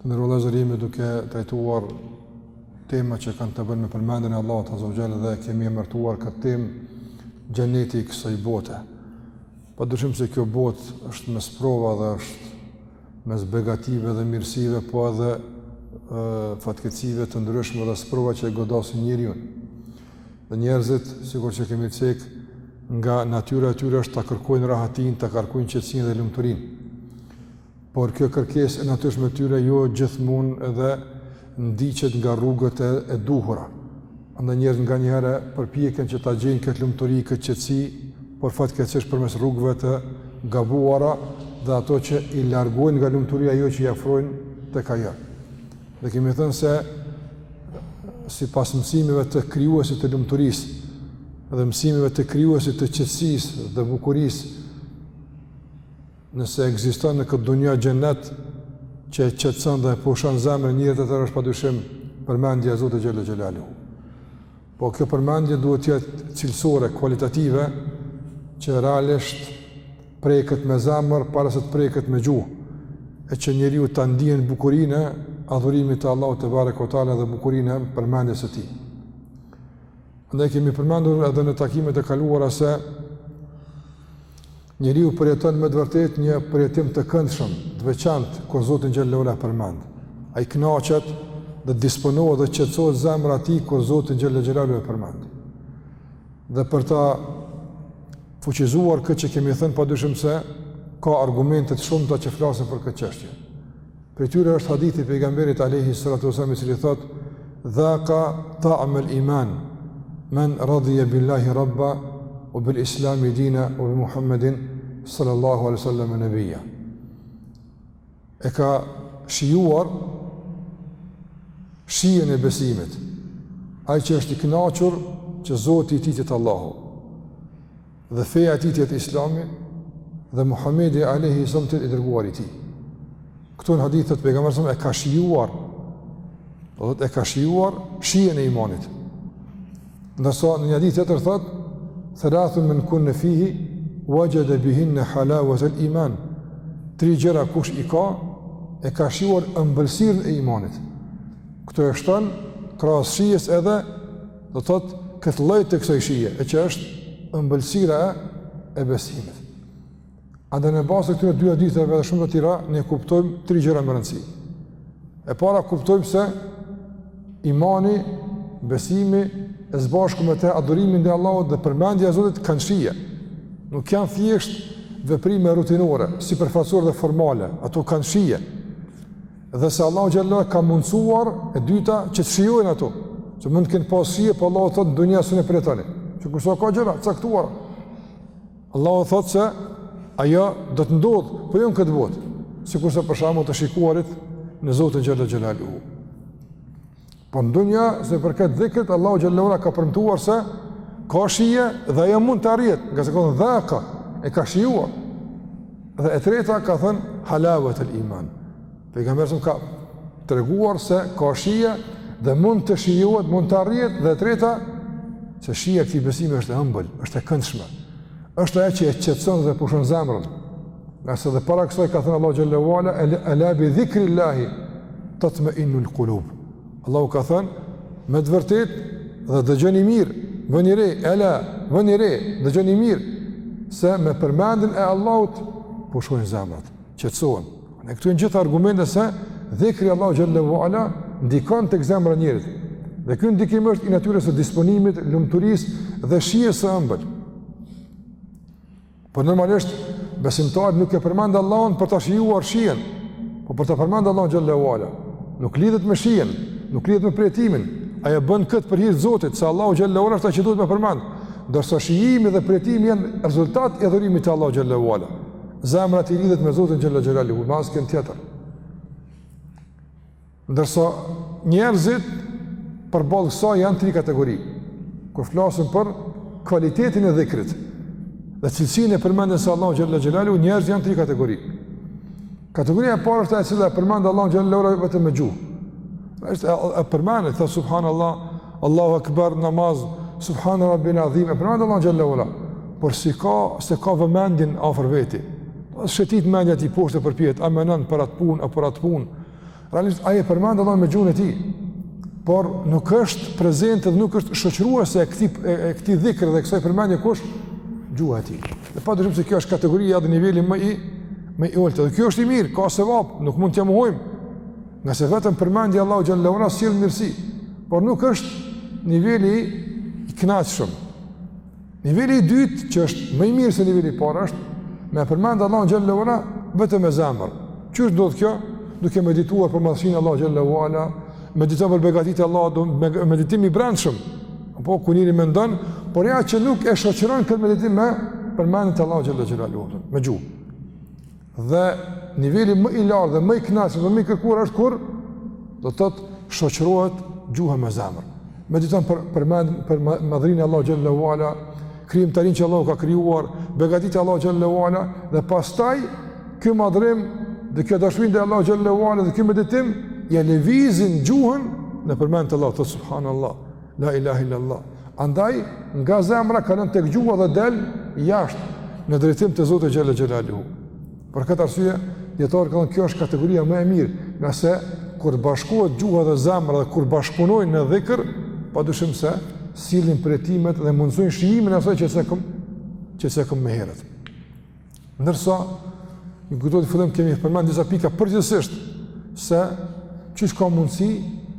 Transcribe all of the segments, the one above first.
Të nderuar vëllezër jemi duke trajtuar tema që kanë të bëjnë me përmendjen e Allahut azze ve xhel dhe kemi emërtuar këtë temë xheneti i kësaj bote. Padyshim se kjo botë është mes sprovave, mes begative dhe mirësive, po edhe fatkeqësive të ndryshme dhe sprova që e godasin njeriun. Dhe njerëzit, sikur që kemi cek, nga natyra e tyre është të kërkojnë rahatinë, të kërkojnë qetësinë dhe lumturinë. Por kjo kërkesë e natyrshme e tyre jo gjithmonë edhe ndiqet nga rrugët e, e duhura. Andaj njerëzit nganjëherë përpjeken që ta gjejnë këtë lumturi, këtë qetësi, por fatkeqësisht përmes rrugëve të gabuara dhe ato që i largojnë nga lumturia jo që i afrojnë tek ajo. Dhe kemi thënë se sipas mësimeve të krijuesit të lumturisë dhe mësimeve të krijuesit të qetësisë dhe bukurisë Nëse ekziston në këtë dunja xhenet që e qetëson dhe e pushon zemrën e njeriut, atëherë është padyshim përmendja e Zotit xhele xhelaluhu. Po kjo përmendje duhet të jetë cilësore, kualitative, që realisht preket me zemër para se të preket me gjuhë, e që njeriu ta ndien bukurinë e adhurimit të Allahut tebareke ve teala dhe bukurinë e përmendjes së tij. Ne kemi përmendur edhe në takimet e kaluara se Njeriu përjeton me të vërtetë një përjetim të këndshëm, të veçantë kur Zotin xhele ve ala e përmend. Ai kënaqet dhe disponohet dhe qetësohet zemra e tij kur Zotin xhele xhelaluhu e përmend. Dhe për ta fuqizuar këtë që kemi thënë padyshim se ka argumente të shumta që flasin për këtë çështje. Prej tyre është hadithi i pejgamberit alejhi salatu ves selam i cili thotë Dhaka ta'mel iman Men radhije billahi rabba Ue bil islami dina Ue bi Muhammedin Sallallahu alejhi ue selem nebija E ka shijuar Shijen e besimit Ai që është i knaqur Që zoti i tij të jetë Allahu Dhe feja e tij të jetë Islami dhe Muhamedi alejhi selam të jetë i dërguari i tij. Këtu në hadith thotë pejgamberi sa e ka shijuar. Do të thotë e ka shijuar shijen e imanit. Ndërsa në një hadith tjetër thotë thalathun man kunna fihi wajada bihinna halawat al iman. Tri gjëra kush i ka e ka shijuar ëmbëlsirën e imanit. Këtu e shton krahas shijes edhe Do thot këtë lloj të kësaj shije, e që është ëmbëlsira e besimit. Andaj në bazë të këtyre dy haditheve dhe shumë të tjera, ne kuptojmë tri gjëra me rëndësi. E para kuptojmë se imani, besimi, e së bashku me te adhurimi ndaj Allahut dhe përmendja e Zotit kanë shije. Nuk janë thjesht veprime rutinore, sipërfaqësore dhe formale, ato kanë shije. Dhe se Allahu xhallahu e ka mundsuar e dyta që të shijojnë ato, që mund të kenë pasi e po Allahu thotë dunja s'un e përjetoni. Sikurse ka gjëra të caktuara. Allahu thotë se ajo do të ndodh, po jo në këtë botë. Sikurse për shembull të shikuarit në Zotin xhel-le xhelaluhu. Po në dunja, se i përket dhikrit, Allahu xhel-le ve ala ka premtuar se ka shije dhe ajo mund të arrihet, ngase ka thënë dhaka, e ka shijuar. Dhe e treta ka thënë halavetel iman. Pejgamberi alejhi selam ka treguar se ka shije dhe mund të shijohet, mund të arrihet, dhe e treta, se shija e këtij besimi është e ëmbël, është e këndshme, është ajo që e qëtëson dhe pushon zemrën. Ngase dhe para kësaj ka thënë Allahu xhel-le ve ala: ala bi dhikrillahi tatma'innul qulub. Allahu ka thënë me të vërtetë dhe dëgjoni mirë, vëni re, ala, vëni re, dëgjoni mirë se me përmendjen e Allahut pushojnë zemrat, qetësohen. Dhe këto janë të gjitha argumente se dhikri i Allahut xhel-le ve ala ndikon tek zemra e njeriut. Dhe ky ndikim është i natyrës së disponimit, lumturisë dhe shijes së ëmbël. Por normalisht besimtari nuk e përmend Allahun për ta shijuar shijen, por për ta përmend Allahun xhel-le ve ala. Nuk lidhet me shijen, nuk lidhet me përjetimin. Ai e bën këtë për hir të Zotit, se Allahu xhel-le ve ala është ai që duhet me përmend. Ndërsa shijimi dhe përjetimi janë rezultat i adhurimit të Allahut xhel-le ve ala. Zemra t'i lidhet me Zotin xhel-le xhelaluhu, me askënd tjetër. Ndërsa njerëzit përballë kësaj janë tri kategori. Kur flasim për kvalitetin e dhikrit dhe cilësinë e përmendjes së Allahut xhel-le xhelaluhu, njerëzit janë tri kategori. Kategoria e parë është e cila e përmend Allahun xhel-le xhelaluhu vetëm me gjuhë. E, e përmend, thotë Subhanallah, Allahu Akbar, namaz, Subhane Rabbijel adhim, e përmend Allahun xhel-le xhelaluhu. Por s'e ka, s'e ka vëmendjen afër veti. Shëtit mendja e tij poshtë e përpjetë, a mendon për atë punë, për atë punë. Realisht ai e përmend Allahun me gjuhën e tij, por nuk është prezente dhe nuk është shoqëruese e këtij e këtij dhikr dhe kësaj përmendje kush gjuha e tij. Dhe pa dyshim se kjo është kategoria dhe niveli më i më i ulët. Dhe kjo është i mirë, ka sevap, nuk mund t'ia mohojmë. Ngase vetëm përmendja e Allahut xhel-le ve ala sjell mirësi, por nuk është niveli i kënaqshëm. Niveli i dytë që është më i mirë se niveli i parë është me përmend Allahun xhel-le ve ala vetëm me zemër. Qysh ndodh kjo? Duke medituar për madhështinë e Allahut xhel-le ve ala, mediton për begatitë e Allahut, domethënë meditim i brendshëm. Apo kur njeriu mendon, por ja që nuk e shoqëron këtë meditim me përmendje të Allahut xhel-le ve ala, me gjuhë. Dhe niveli më i lartë dhe më i kënaqshëm dhe më i kërkuar është kur do të thotë shoqërohet gjuha me zemër. Mediton për, për madhrinë e Allahut xhallahu ala, krijimtarinë që Allahu ka krijuar, begatitë e Allahut xhallahu ala dhe pastaj ky madhrim dhe kjo dashuri ndaj Allahut xhallahu ala dhe ky meditim ia lëvizin gjuhën në përmendje të Allahut, të thotë subhanallah La ilahe illallah. Andaj nga zemra kalon tek gjuha dhe del jashtë në drejtim të Zotit xhalla xhelalu. Për këtë arsye, dijetarët kanë thënë kjo është kategoria më e mirë, ngase kur bashkohet gjuha dhe zemra dhe kur bashkëpunojnë në dhikr, padyshim se sjellin përjetimet dhe mundësojnë shijimin e asaj që cekëm, që cekëm më herët. Ndërsa, në këtë, në fillim kemi përmend disa pika përgjithësisht se qysh ka mundësi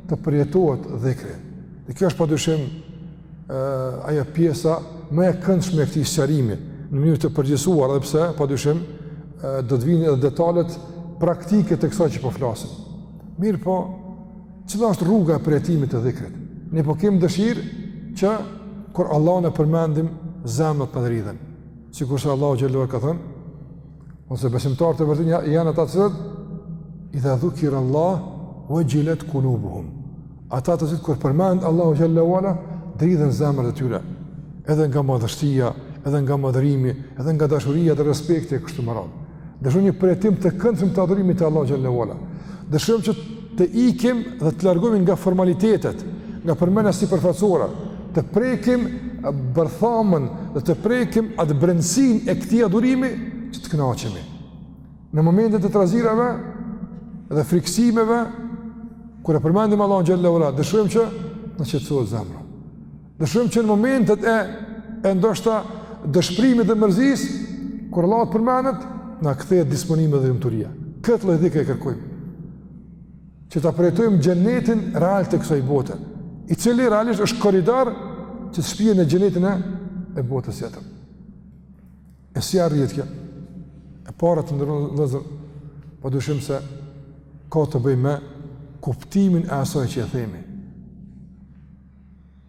të përjetohet dhikri. Dhe kjo është padyshim ajo pjesa më e këndshme e këtij sqarimi në mënyrë të përgjithësuar edhe pse, padyshim, do të vijnë edhe detalet praktike të kësaj që po flasim. Mirëpo, cila është rruga e përjetimit të dhikrit? Ne po kemi dëshirë që kur Allahun e përmendim zemrat të dridhen. Sikurse Allahu xhelle ue ala ka thënë, ose besimtarë të vërtetë janë ata të cilët, idha dhukirallahu vexhilet kulubuhum. Ata të cilët, kur përmendet Allahu xhelle ue ala, dridhen zemrat e tyre, edhe nga madhështia, edhe nga madhërimi, edhe nga dashuria dhe respekti e kështu me radhë. Dëshirojmë një përjetim të këndshëm të adhurimit të Allahut xhallahu ala. Dëshirojmë që të ikim dhe të largohemi nga formalitetet, nga përmendja sipërfaqësore, të prekim bërthamën dhe të prekim atë brendësinë e këtij adhurimi që të kënaqemi. Në momentet e trazirave dhe frikësimeve kur e përmendim Allahun xhallahu ala, dëshirojmë që na qetësohet zemra. Dëshirojmë që në momentet e, e ndoshta dëshpërimit dhe mërzisë, kur Allahu të përmendet, na kthehet disponimi dhe lumturia. Këtë lloj dhikri e kërkojmë. Që ta përjetojmë xhenetin real të kësaj bote, i cili realisht është korridor që të shpie në xhenetin e, e botës tjetër. E si arrihet kjo? E para të nderuar vëllezër, pa, padyshim se ka të bëjë me kuptimin e asaj që e themi.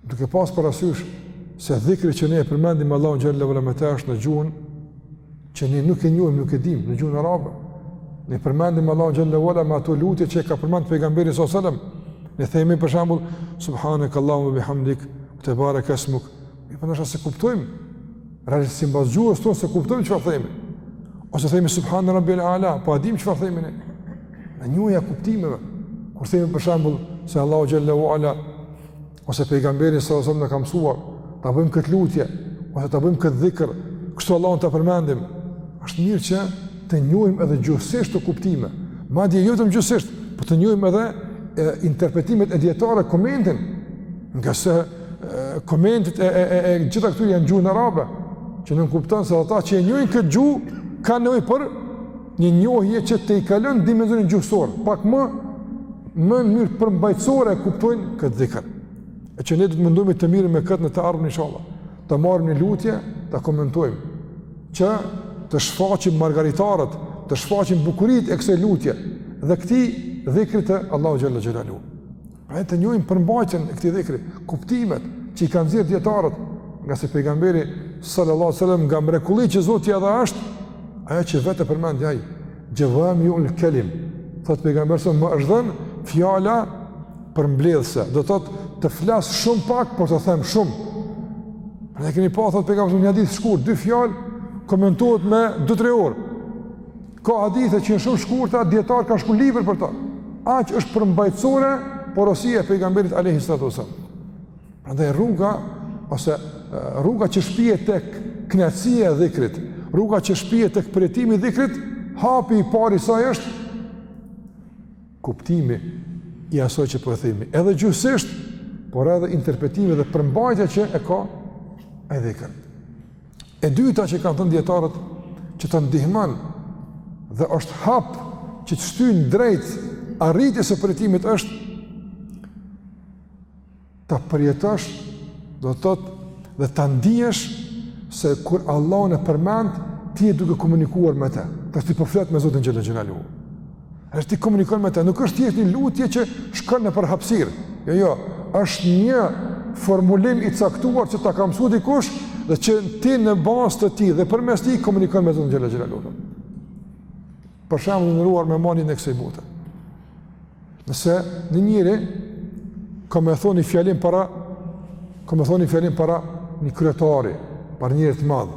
Duke pas parasysh se dhikri që ne e përmendim Allahun xhallahu ala me të është në gjuhën që ne nuk e njohim, nuk e dimë në gjuhën arabe. Ne përmendim Allahun xhallahu ala me ato lutje që e ka përmend pejgamberi sallallahu alajhi wasallam. Ne themi për shembull subhanakallahumma wa bihamdik tebarekesmuk. Ne po ndoshta s'e kuptojmë realisht simbas gjuhës tonë s'e kuptojmë çfarë themi. Ose themi subhane rabbijel ala, po a e dimë çfarë themi ne? Njohja e kuptimeve, kur themi për shembull se Allahu Xhel-le ue Ala, ose pejgamberi sallam na ka mësuar, ta bëjmë këtë lutje, ose ta bëjmë këtë dhikër, kështu Allahun ta përmendim, është mirë që të njojmë edhe gjuhësisht ato kuptime, madje jo vetëm gjuhësisht, por po të njojmë edhe e, interpretimet e dijetarëve, komentin, ngase komentet e, e, e, e gjitha këtyre janë gjuhën arabe, që nënkupton se ata që e njohin këtë gjuhë, kanë një për Një njohje që tejkalon dimensionin gjuhësor, pak më, më në mënyrë përmbajtësore e kuptojnë këtë dhikr. E që ne do të mundohemi të merremi me këtë në të ardhmen, inshallah. Ta marrim një lutje, ta komentojmë, që të shfaqim margaritarët, të shfaqim bukuritë e kësaj lutje, dhe këtij dhikri të Allahut Xhel-le Xhelaluhu. Pra ta njohim përmbajtjen e këtij dhikri, kuptimet që i kanë nxjerrë dijetarët, ngase pejgamberi sallallahu sallam nga mrekulli që Zoti i dha është, ajo që vetë e përmend ai, xhevamiul kelim, thotë pejgamberi sallam, më është dhënë fjala përmbledhëse, do të thotë të flas shumë pak, por të them shumë. Pra keni pa, thotë pejgamberi sallam, një hadith shkurt, dy fjalë, komentohet me 2-3 orë. Ka hadithe që janë shumë shkurta, dijetarët kanë shkruar libër për to. Aq është përmbajtësore porosia e pejgamberit alayhi salatu wasallam. Prandaj rruga ose rruga që shpie tek kënaqësia e dhikrit, rruga që shpie tek përjetimi i dhikrit, hapi i parë i saj është kuptimi i asaj që po e themi. Edhe gjuhësisht, por edhe interpretimi dhe përmbajtja që e ka ai dhikr. E dyta që kanë thënë dijetarët, që të ndihmon dhe është hap që të shtyn drejt arritjes së përjetimit është ta përjetosh do të thotë dhe ta ndiesh se kur Allahun e përmend ti je duke komunikuar me të, ti po flet me Zotin Xhel-le Xhelaluhu E ti komunikon me të, nuk është thjesht një lutje që shkon nëpër hapësirë. Jo, jo, është një formulim i caktuar që ta ka mësuar dikush dhe që ti në bazë të tij dhe përmes tij komunikon me Zotin Xhel-le Xhelaluhu. Për shembull, të nderuar me malin e kësaj bote. Nëse një njeri ka me thonë një fjalim para, ka me thonë një fjalim para një kryetari, para një njeri të madh.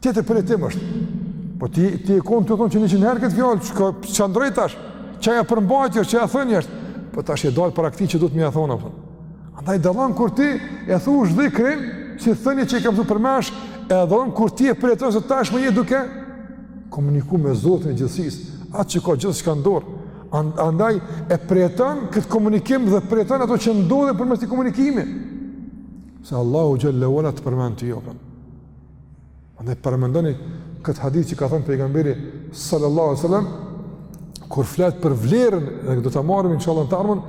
Tjetër përjetim është. Po ti, ti e ke thonë qe njëqind herë këtë fjalë, çka ndrroi tash, ajo përmbajtje, ajo thënie është. Po tash ke dalë para këtij që duhet me ia thonë, a kupton. Andaj dallon kur ti e thua dhikrin, si thënie që e ke mësu përmendsh, e dallon kur ti e përjeton se tashmë je duke, komuniku me Zotin e gjithësisë, atë që ka gjithçka n'dorë. Andaj e përjeton këtë komunikim dhe përjeton ato që ndodhin përmes këtij komunikimi. Se Allahu Xhel-le ue Ala të përmend ty jopën. Andaj paramendoni këtë hadith që ka thënë pejgamberi sallallahu alaihi wasallam kur flet për vlerën, ne do ta marrim inshallah të tërën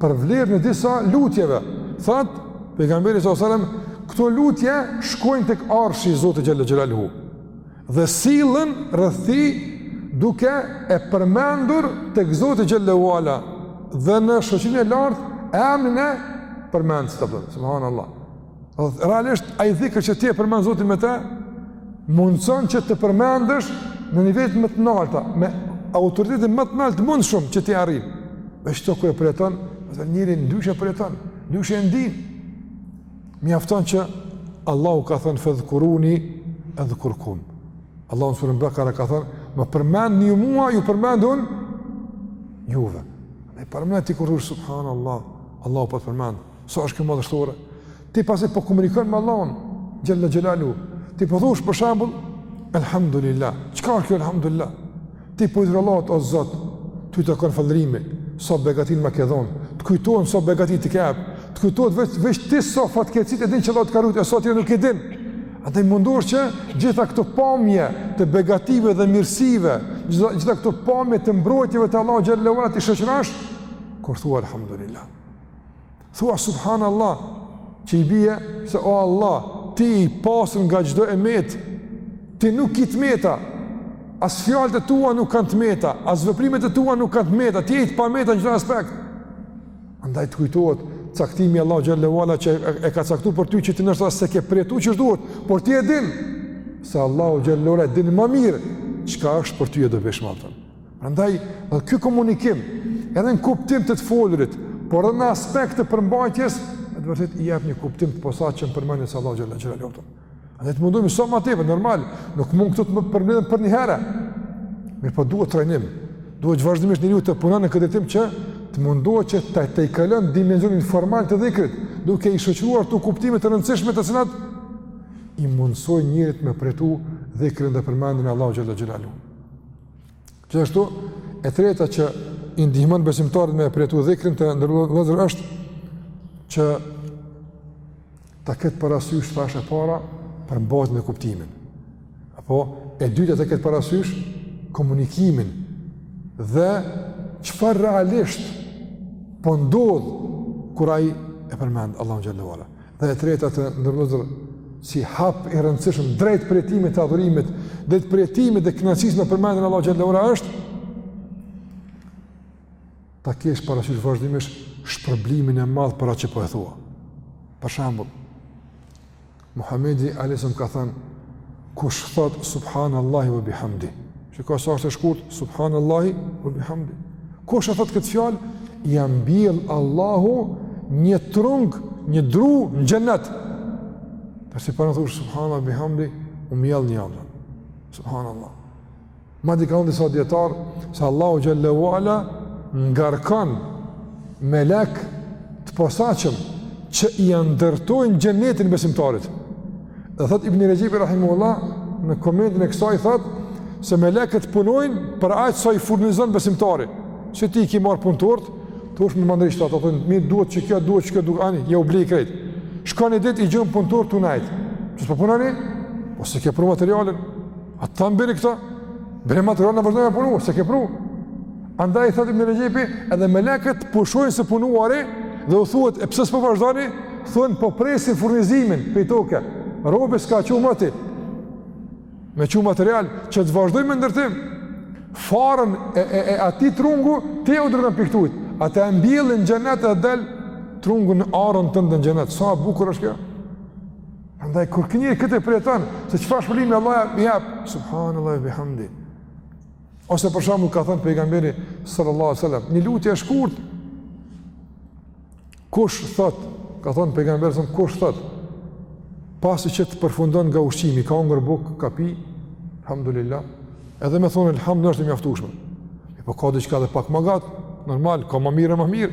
për vlerën e disa lutjeve. Thot pejgamberi sallallahu alaihi wasallam, këto lutje shkojnë tek Arshi i Zotit xhalla xhelalu dhe sillen rreth tij duke e përmendur tek Zoti xhalla uala dhe në shoqërinë e lartë emrin e përmendësit, të përmendësit. Subhanallah. Dhe po, realisht ai dhikr që ti e përmend Zotin me, të mundëson që të përmendësh në nivelet më të larta, me autoritetin më të lartë të mundshëm që t'i arrin. Veç atë kur e përjeton, atë njeri ndryshe përjeton, ndryshe e ndin. Mjafton që Allahu ka thënë fadhkuruni adhkurkum. Allahu subhanahu wa taala ka thënë, "Më përmendni ju mua, ju përmendi unë juve." E përmend ti kur thush subhanallah, Allahu po të përmendë. Sa është kjo madhështore? Ti tash po komunikon me Allahun xhelle xhelaluhu, ti po thush për shembull, Elhamdulillah, çka është kjo Elhamdulillah? Ti po i thush Allahut, o Zot, ty të takon falënderimi, sa begati më ke dhonë, të kujtohen sa begati ti ke, të kujtohet veç, veç ti sa fatkeqësi e din që Allahu t'ka rujtë, e sa tjera nuk e din. A ti mundesh që gjitha këto pamje të begative dhe mirësive, gjitha, gjitha këto pamje të mbrojtjeve të Allahut xhelaluhu, t'i shoqërosh, kur thua Elhamdulillah. Thua subhanallah që i bie se o Allah, ti je i pastër nga çdo e metë. Ti nuk ki të meta. As fjalët e tua nuk kanë të meta, as veprimet e tua nuk kanë të meta. Ti je i pa të meta në çdo aspekt. Andaj të kujtohet caktimi i Allahut xhallahu ala që e ka caktuar për ty që ti ndoshta s'e ke përjetu qysh duhet, por ti e din se Allahu xhallahu ala e din ma mirë çka është për ty e dobishme atë. Andaj, dhe ky komunikim, edhe në kuptim të të folurit, por edhe në aspekt të përmbajtjes, në të vërtetë i jep një kuptim të posaçëm përmendjes së Allahut xhelle xhelaluhu. Andaj të mundohemi sa ma tepër, normal, nuk mund këto të përmblidhen përnjëherë. Mirëpo duhet trajnim, duhet vazhdimisht njeriu të punon në këtë drejtim që të mundohet që të, të e kalon dimensionin formal të dhikrit, duke i shoqëruar këto kuptime të rëndësishme të cilat i mundësojnë njerit me përjetu dhikrin dhe përmendjen e Allahut xhelle xhelaluhu Gjithashtu, e treta që i ndihmon besimtarit me përjetu dhikrin të nderuar vëllezër, është që ta ketë parasysh tash e para përmbajtjen e kuptimin. Apo e dyta ta ketë parasysh komunikimin dhe çfarë realisht po ndodh kur ai e përmend Allahun xhallahu Dhe e treta të nderuar vëllezër, si hap i rëndësishëm drejt përjetimit të adhurimit, drejt përjetimit dhe kënaqësisë me përmendjen e Allahut xhelle ve ala është ta kesh parasysh vazhdimisht shpërblimin e madh për atë që po e thua. Për shembull, Muhamedi alejhi selam ka thënë kush thotë subhanallahi wa bihamdi Shiko sa është e shkurtë, subhanallahi wa bihamdi. Kush e thotë këtë fjalë, ia mbjell Allahu një trung, një dru në xhenet. Për çdo, pra thush subhanallahi wa bihamdi, u mbjell një Allah. Subhanallah. Madje kanë disa djetarë, se Allahu xhelle ve ala ngarkon melekë të posaçëm që ia ndërtojnë xhenetin besimtarit. Dhe thotë Ibn Rexhebi rahimehullah, në komentin e kësaj thotë, se melekët punojnë për aq sa i furnizon besimtari. Se ti i ki marrë punëtortë, u thush me ma ndreq këta, thonë mirë duhet qe kjo, duhet qe kjo, duhet ani, jau blen krejt. Shkon një ditë i gjen punëtortë tu nejt. Qe s'po punoni? Po s'e ke pru materialin. A të thamë bjeri këta? Bjeri materialin na vazhdojmë me punu, s'e ke pru. Andaj thotë Ibn Rexhepi, edhe melekët pushojnë së punuari dhe u thuhet, e pse s'po vazhdoni? Thonë, po presim furnizimin prej toke. Robi s'ka çu ma, ti me çu material, që të vazhdojmë me ndërtim. Farën e, e, e atij trungu, ti e dërgon prej ktuhit. Ata e mbjellin n'xhenet e del trungu në arën tënde n'xhenet. Sa bukur është kjo? Andaj, kur ky njeri këtë e përjeton, se çfarë shpërblimi Allahu jep? Subhanallahi wa bihamdi. Ose për shembull ka thënë pejgamberi sallallahu alajhi wasallam, një lutje e shkurt. Kush thotë, ka thënë pejgamberi sallallahu kush thotë, pasi që të përfundon nga ushqimi, ka ngrën bukë, ka pi, alhamdulillah. Edhe me thonë alhamdulillah është e mjaftueshme. Po ka diçka edhe pak ma gat, normal, ka ma mirë e ma mirë.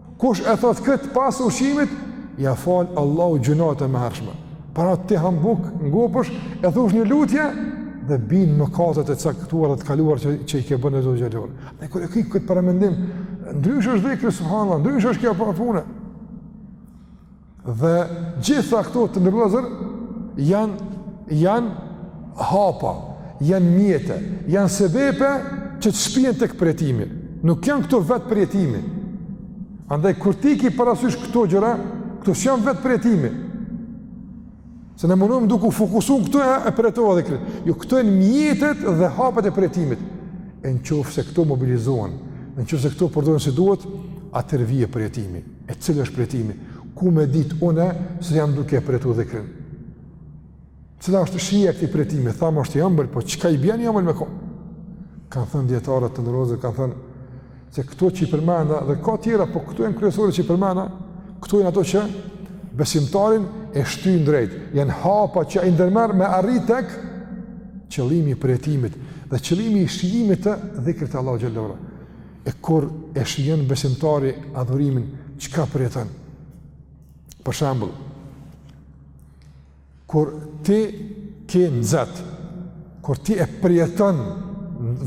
Kush e thotë këtë pas ushqimit, ia fal Allahu gjynahet e mëhershme. Pra ti han bukë, ngopesh, e thush një lutje dhe bijnë mëkatet e caktuara të kaluar që që i ke bërë Zoti xhallahu. E kur e ki këtë paramendim, ndryshe është dhikri subhanallah, ndryshe është kjo punë. Dhe gjitha këto të nderuar vëllezër janë janë hapa, janë mjete, janë sebepe që të shpien tek përjetimi. Nuk janë këto vetë përjetimi. Andaj, kur t'i ki parasysh këto gjëra, këto s'janë vetë përjetimi. Se na mundem duke u fokusu n'këto e, e përjetova dhikrin. Jo, këto janë mjetet dhe hapat e përjetimit. E në qoftë se këto mobilizohen, në qoftë se këto përdoren si duhet, atëherë vjen përjetimi. E cili është përjetimi? Ku me ditë une se jam duke përjetu dhikrin? Cila është shija e këtij përjetimi? Thamë është i ambël, po çka i bjen i ambël me kon? Kanë thënë dijetarët, të nderuar vëllezër, kanë thënë se këto që i përmenda, dhe ka tjera, po këto janë kryesore që i përmenda, këto janë ato që besimtarin e shtynë drejt, janë hapa që i ndërmerr me arri tek qëllimi i përjetimit dhe qëllimi i shijimit të dhikrit të Allahut xhelle ve ala. E kur e shijon besimtari adhurimin, çka përjeton? Për shembull, kur ti ke nxat, kur ti e përjeton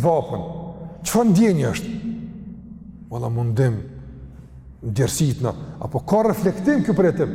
vapën, çfarë ndjenjë është? Valla mundim djersitna, apo ka reflektim ky përjetim?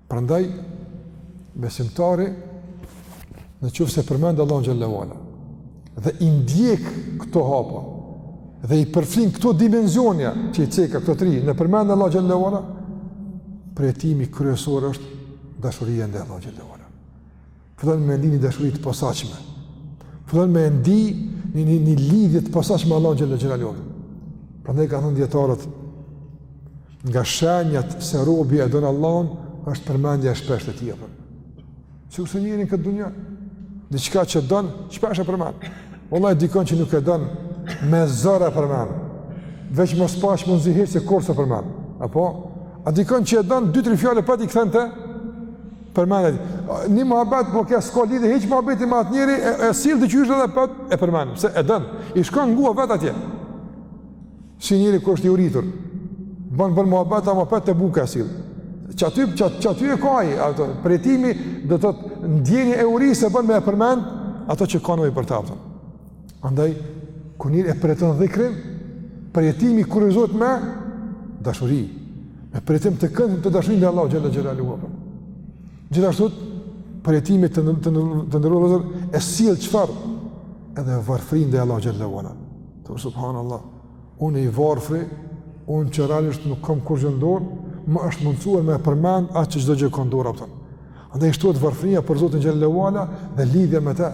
Prandaj besimtari në qoftë se përmend Allahun xhelle ve ala dhe i ndjek këto hapa dhe i përfill këto dimenzione që i ceka këto tri në përmendje të Allahut xhelle ve ala, përjetimi kryesor është dashuria ndaj Allahut xhelle ve ala. fillon me ndi një dashuri të posaçme. Fillon me ndi një, një, një lidhje të posaçme me Allahun xhelle xhelaluhu. Prandaj kanë thënë dijetarët, nga shenjat se robi e don Allahun, është përmendja e shpeshtë e tij. Sikurse njeri në këtë dunja, diçka që e don, shpesh e përmend. Vallahi dikon që nuk e don, me zor e përmend. Veç mos paç mundësi hiç se kurrë s'e përmend. Apo? A dikon që e don, dy-tri fjalë e apet kthen te, Përmend, një muhabet, po ky s'ka lidhje hiç muhabeti me atë njeri, e, e sill diqysh dhe apet e përmend, se e don, i shkon gjuha vetë atje. Si njeri kur është i uritur, bën bën muhabet, ama apet te buka e sill. Që aty, që, që aty e ka ai, ato, përjetimi, do të thotë ndjenja e urisë e bën me e përmend, ato që ka nevojë për to, a kupton. Andaj, kur njeri e përjeton dhikrin, përjetimi kurorëzohet me dashuri, me përjetim të këndshëm të dashurisë ndaj Allahut xhelle xhelaluhu. Gjithashtu, përjetimi të të të nderuar vëllezër e sjell çfarë? Edhe varfrinë ndaj Allahut xhelle xhelaluhu. Thu subhanallah. Unë i varfri, unë që realisht nuk kam kurrgjë n'dorë, më është mundësuar me përmend atë që çdo gjë ka n'dorë, a kupton. Andaj shtohet varfëria për Zotin xhelle ve ala dhe lidhja me të.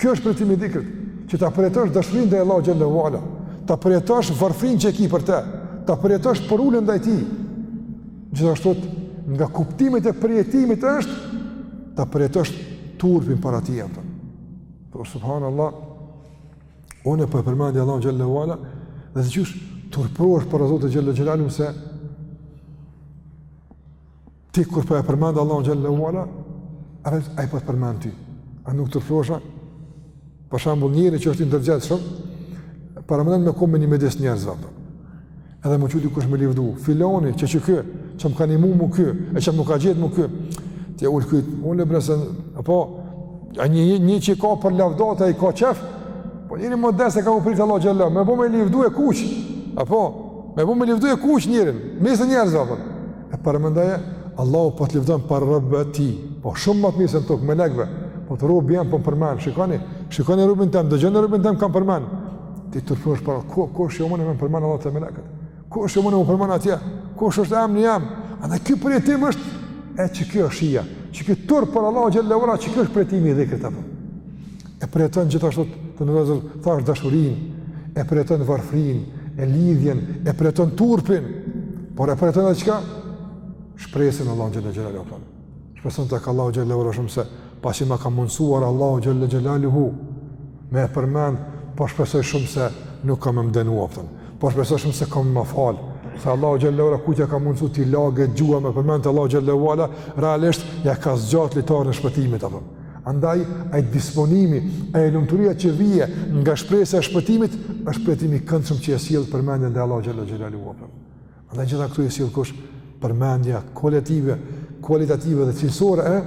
Kjo është përjetimi i dhikrit, që ta përjetosh dashurinë ndaj Allahut xhelle ve ala, ta përjetosh varfërinë që ke për të, ta përjetosh përuljen ndaj tij. Gjithashtu nga kuptimet e përjetimit është ta përjetosh turpin para tij, a kupton. Po subhanallah unë po e përmendi Allahun xhelle ve ala dhe diqysh turprohesh para Zotit xhelle xhelaluhu se Ti kur po e përmend Allahun xhele ue ala, a vetë ai po të përmend ty. A nuk turpërohesh a? Për shembull, njeri që është i ndërgjegjshëm, paramendo me kon një midis njerëzve apo. Edhe më çudi kush më lëvdu, filoni që që ky, që më kanë imu më ky, e që më ka gjetë më ky. Ti ul kry, unë le bresen, apo a një një, një që ka për lavdata i ka qef. Po njeri modest e ka u prit Allah xhele, me ba me lëvdu e skuq. Apo me ba me lëvdu e skuq njerin, mes njerëzve apo. E paramendoje, Allahu po të lëvdon para robëve të tij, po shumë më të mirë se në tokë, melekëve, po thotë robi jem, po më përmend, shikoni, shikoni robin tem, dëgjoni robin tem, kah më përmend, ti turpërohesh para, ku, kush jam unë me më përmend Allahu te melekët, kush jam unë me më përmend atje, kush është emri jem, a në ky përjetim është, e qe kjo është shija, qe ky turp para Allahut xhele ue ala, qe ky është përjetimi i dhikrit, apo. e përjeton gjithashtu të nderuar vëllezër thashë dashurinë, e përjeton varfërinë, e lidhjen, e përjeton turpin, por e përjeton edhe çka? Shpresën Allahu xhele xhelaluhu. Shpreson tek Allahu xhele xhelaluhu shumë se pasi ma ka mundësuar Allahu xhele xhelaluhu me e përmend, po shpresoj shumë se nuk ka me më dënu a kupton, po shpresoj shumë se ka me më falë, se Allahu xhele ue ala kujt ia ka mundësu t'i laget gjuha me përmendje të Allahut xhele ue ala, realisht ia ka zgjatë litarin e shpëtimit a kupton. Andaj, ai disponimi, ai lumturia që vije nga shpresa e shpëtimit, është përjetim i këndshëm që e sjell përmendja ndaj Allahut xhele xhelaluhu apo. Andaj, gjitha këto i sjell kush përmendja kualitative, kualitative dhe cilësore e,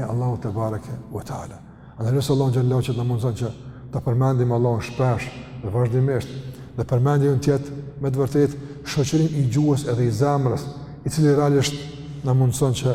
e Allahut tebareke ue teala. Andaj, lusim Allahun xhele xhelaluhu që të na mundëson që ta përmendim Allahun shpesh dhe vazhdimisht dhe përmendja jonë të jetë me të vërtetë shoqërim i gjuhës edhe i zemrës, i cili realisht na mundëson që